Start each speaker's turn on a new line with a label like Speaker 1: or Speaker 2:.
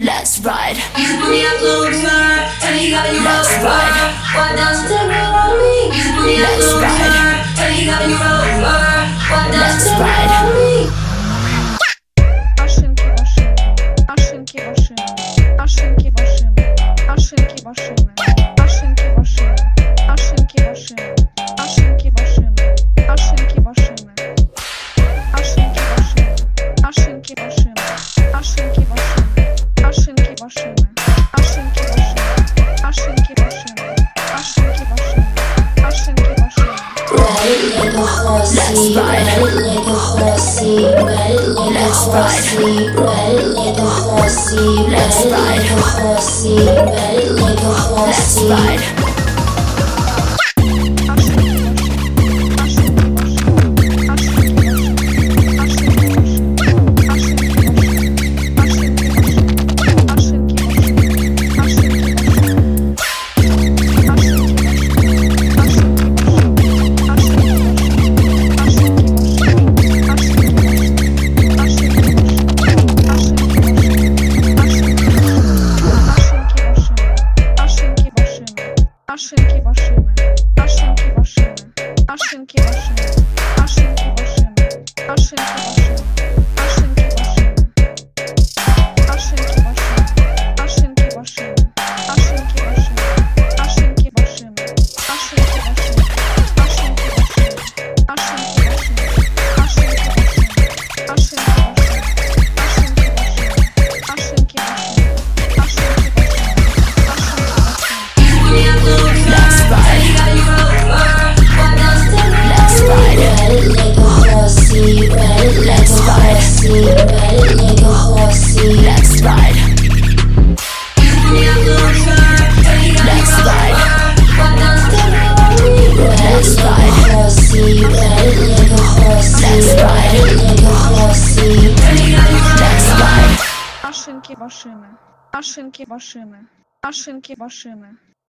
Speaker 1: Let's ride.
Speaker 2: You put me up and you got me
Speaker 1: Let's ride.
Speaker 2: Why you take me on me? You put me up
Speaker 1: Let's
Speaker 3: horsey, ride it like a horsey,
Speaker 1: Let's ride.
Speaker 3: ride it like a horsey,
Speaker 1: Let's
Speaker 3: ride it like a horsey, ride it like a
Speaker 1: Let's
Speaker 3: horsey.
Speaker 1: ride.
Speaker 3: Maszynki, maszyny. Maszynki, maszyny. Maszynki, maszyny.
Speaker 1: Maszynki,
Speaker 3: maszyny.
Speaker 1: Maszynki,
Speaker 3: maszyny. Maszynki, maszyny. Maszynki,
Speaker 2: maszyny. Maszynki, maszyny. Maszynki,
Speaker 1: maszyny.
Speaker 2: Maszynki,
Speaker 1: maszyny.
Speaker 4: Машинки машины, машинки машины, машинки машины,